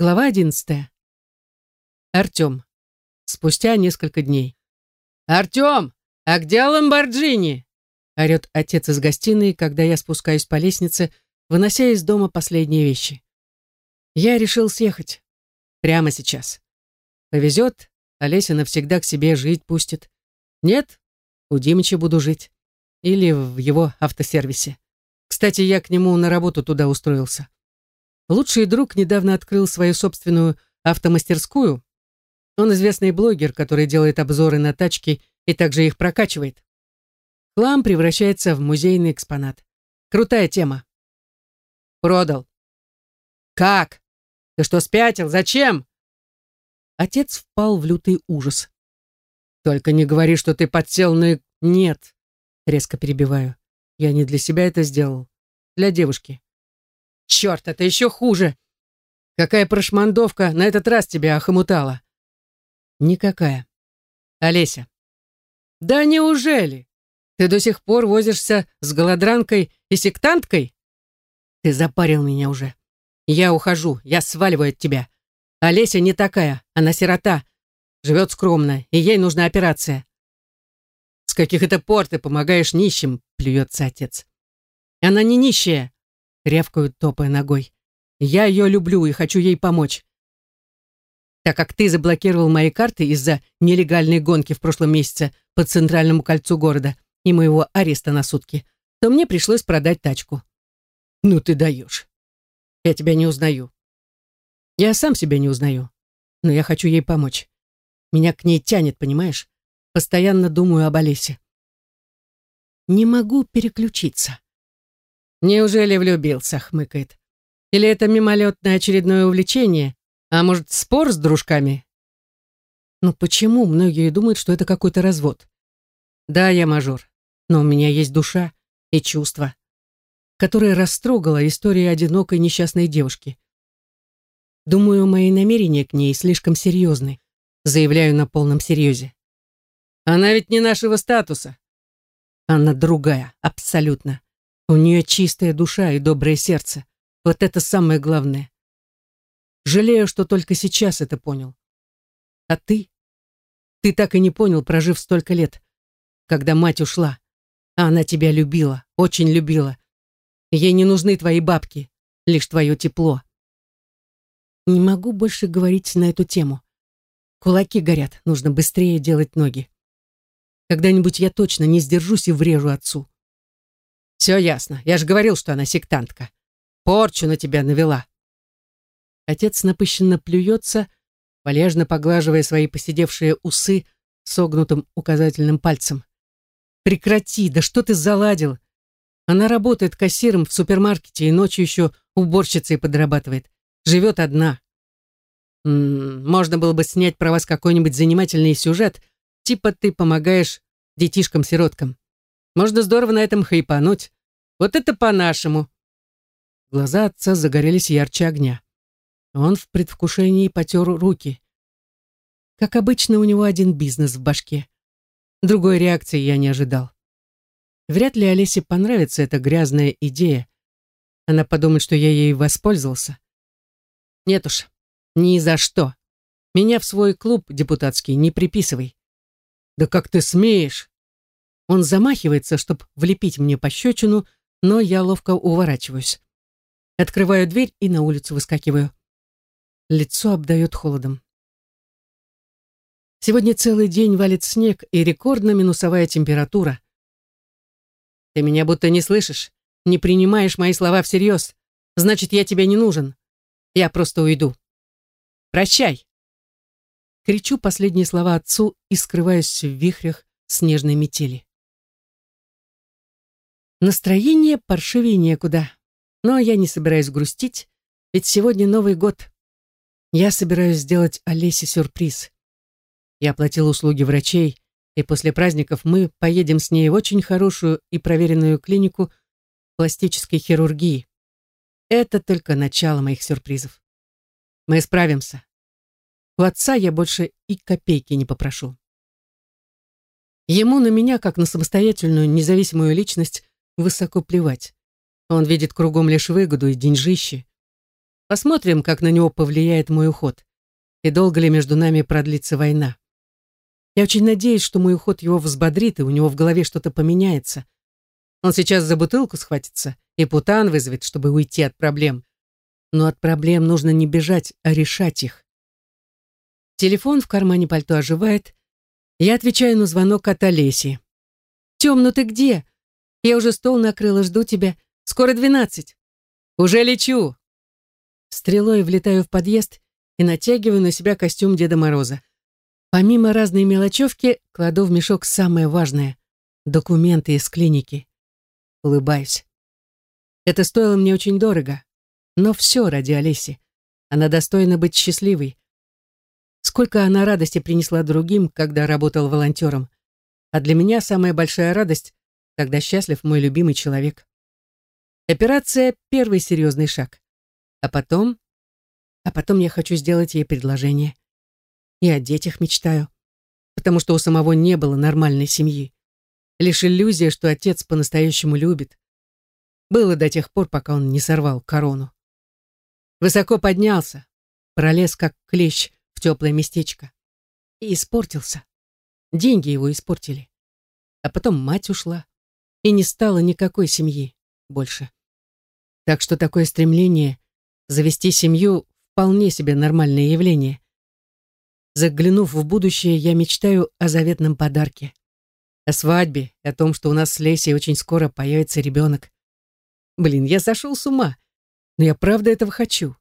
Глава одиннадцатая. Артем. Спустя несколько дней. «Артем, а где Ламборджини?» орет отец из гостиной, когда я спускаюсь по лестнице, вынося из дома последние вещи. Я решил съехать. Прямо сейчас. Повезет, Олеся навсегда к себе жить пустит. Нет, у Димыча буду жить. Или в его автосервисе. Кстати, я к нему на работу туда устроился. Лучший друг недавно открыл свою собственную автомастерскую. Он известный блогер, который делает обзоры на тачки и также их прокачивает. Хлам превращается в музейный экспонат. Крутая тема. Продал. Как? Ты что, спятил? Зачем? Отец впал в лютый ужас. Только не говори, что ты подсел на... Нет. Резко перебиваю. Я не для себя это сделал. Для девушки. Черт, это еще хуже. Какая прошмандовка на этот раз тебя охомутала? Никакая. Олеся. Да неужели? Ты до сих пор возишься с голодранкой и сектанткой? Ты запарил меня уже. Я ухожу, я сваливаю от тебя. Олеся не такая, она сирота. Живет скромно, и ей нужна операция. С каких это пор ты помогаешь нищим, плюется отец. Она не нищая, рявкают, топая ногой. Я ее люблю и хочу ей помочь. Так как ты заблокировал мои карты из-за нелегальной гонки в прошлом месяце по центральному кольцу города и моего ареста на сутки, то мне пришлось продать тачку. Ну ты даешь. Я тебя не узнаю. Я сам себя не узнаю. Но я хочу ей помочь. Меня к ней тянет, понимаешь? Постоянно думаю об Олесе. Не могу переключиться. «Неужели влюбился?» — хмыкает. «Или это мимолетное очередное увлечение? А может, спор с дружками?» «Ну почему многие думают, что это какой-то развод?» «Да, я мажор, но у меня есть душа и чувства, которая растрогала история одинокой несчастной девушки. Думаю, мои намерения к ней слишком серьезны», заявляю на полном серьезе. «Она ведь не нашего статуса». «Она другая, абсолютно. У нее чистая душа и доброе сердце. Вот это самое главное. Жалею, что только сейчас это понял. А ты? Ты так и не понял, прожив столько лет, когда мать ушла. А она тебя любила, очень любила. Ей не нужны твои бабки, лишь твое тепло. Не могу больше говорить на эту тему. Кулаки горят, нужно быстрее делать ноги. Когда-нибудь я точно не сдержусь и врежу отцу. Все ясно. Я же говорил, что она сектантка. Порчу на тебя навела. Отец напыщенно плюется, полежно поглаживая свои посидевшие усы согнутым указательным пальцем. Прекрати, да что ты заладил? Она работает кассиром в супермаркете и ночью еще уборщицей подрабатывает. Живет одна. М -м, можно было бы снять про вас какой-нибудь занимательный сюжет, типа ты помогаешь детишкам-сироткам. Можно здорово на этом хайпануть. Вот это по-нашему. Глаза отца загорелись ярче огня. Он в предвкушении потер руки. Как обычно, у него один бизнес в башке. Другой реакции я не ожидал. Вряд ли Олесе понравится эта грязная идея. Она подумает, что я ей воспользовался. Нет уж, ни за что. Меня в свой клуб депутатский не приписывай. Да как ты смеешь? Он замахивается, чтобы влепить мне пощечину, но я ловко уворачиваюсь. Открываю дверь и на улицу выскакиваю. Лицо обдает холодом. Сегодня целый день валит снег и рекордно минусовая температура. Ты меня будто не слышишь, не принимаешь мои слова всерьез. Значит, я тебе не нужен. Я просто уйду. Прощай. Кричу последние слова отцу и скрываюсь в вихрях снежной метели. Настроение паршивее некуда. Но я не собираюсь грустить, ведь сегодня Новый год. Я собираюсь сделать Олесе сюрприз. Я оплатил услуги врачей, и после праздников мы поедем с ней в очень хорошую и проверенную клинику пластической хирургии. Это только начало моих сюрпризов. Мы справимся. У отца я больше и копейки не попрошу. Ему на меня, как на самостоятельную, независимую личность, высоко плевать. Он видит кругом лишь выгоду и деньжище. Посмотрим, как на него повлияет мой уход. И долго ли между нами продлится война. Я очень надеюсь, что мой уход его взбодрит, и у него в голове что-то поменяется. Он сейчас за бутылку схватится и путан вызовет, чтобы уйти от проблем. Но от проблем нужно не бежать, а решать их. Телефон в кармане пальто оживает. Я отвечаю на звонок от Олеси. «Тем, ну ты где? Я уже стол накрыла, жду тебя. Скоро двенадцать». «Уже лечу!» Стрелой влетаю в подъезд и натягиваю на себя костюм Деда Мороза. Помимо разной мелочевки, кладу в мешок самое важное — документы из клиники. Улыбаюсь. Это стоило мне очень дорого, но все ради Олеси. Она достойна быть счастливой. Сколько она радости принесла другим, когда работал волонтером. А для меня самая большая радость, когда счастлив мой любимый человек. Операция — первый серьезный шаг. А потом... А потом я хочу сделать ей предложение. И о детях мечтаю. Потому что у самого не было нормальной семьи. Лишь иллюзия, что отец по-настоящему любит. Было до тех пор, пока он не сорвал корону. Высоко поднялся, пролез как клещ в теплое местечко. И испортился. Деньги его испортили. А потом мать ушла. И не стало никакой семьи больше. Так что такое стремление завести семью вполне себе нормальное явление. Заглянув в будущее, я мечтаю о заветном подарке. О свадьбе, о том, что у нас с Лесей очень скоро появится ребенок. Блин, я сошел с ума. Но я правда этого хочу.